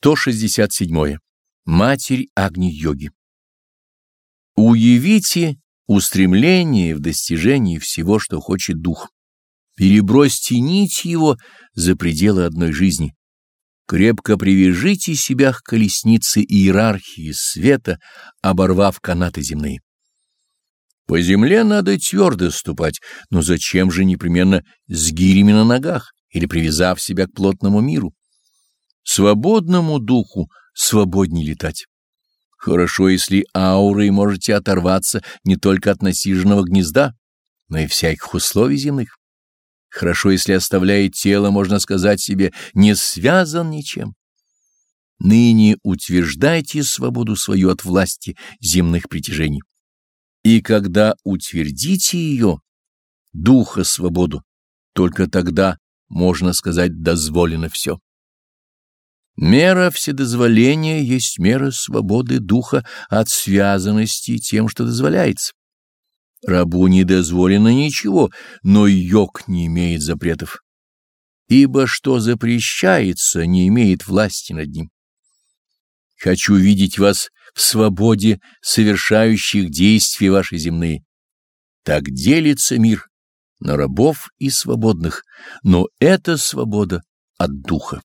167. Матерь Агни-йоги. Уявите устремление в достижении всего, что хочет дух. Перебросьте нить его за пределы одной жизни. Крепко привяжите себя к колеснице иерархии света, оборвав канаты земные. По земле надо твердо ступать, но зачем же непременно с гирями на ногах или привязав себя к плотному миру? Свободному духу свободней летать. Хорошо, если аурой можете оторваться не только от насиженного гнезда, но и всяких условий земных. Хорошо, если, оставляя тело, можно сказать себе, не связан ничем. Ныне утверждайте свободу свою от власти земных притяжений. И когда утвердите ее, духа свободу, только тогда, можно сказать, дозволено все. Мера вседозволения есть мера свободы духа от связанности тем, что дозволяется. Рабу не дозволено ничего, но йог не имеет запретов. Ибо что запрещается, не имеет власти над ним. Хочу видеть вас в свободе совершающих действия ваши земные. Так делится мир на рабов и свободных, но это свобода от духа.